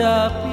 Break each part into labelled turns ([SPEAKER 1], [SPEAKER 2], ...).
[SPEAKER 1] up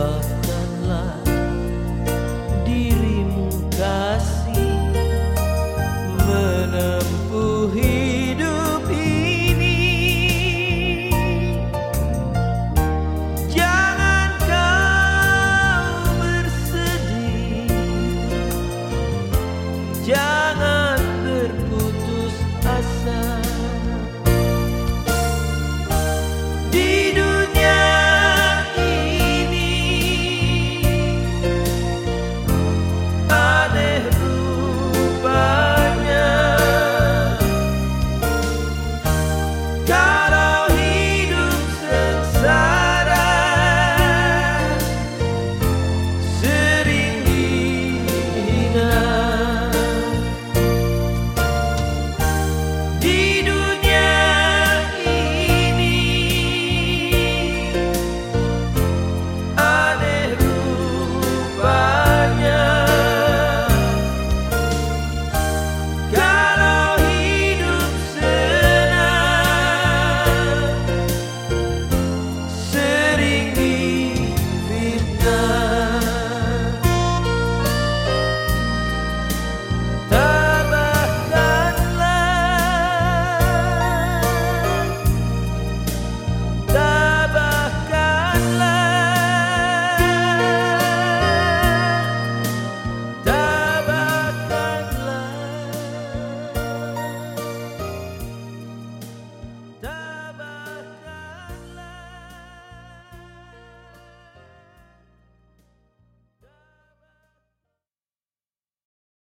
[SPEAKER 1] above